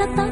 だ等。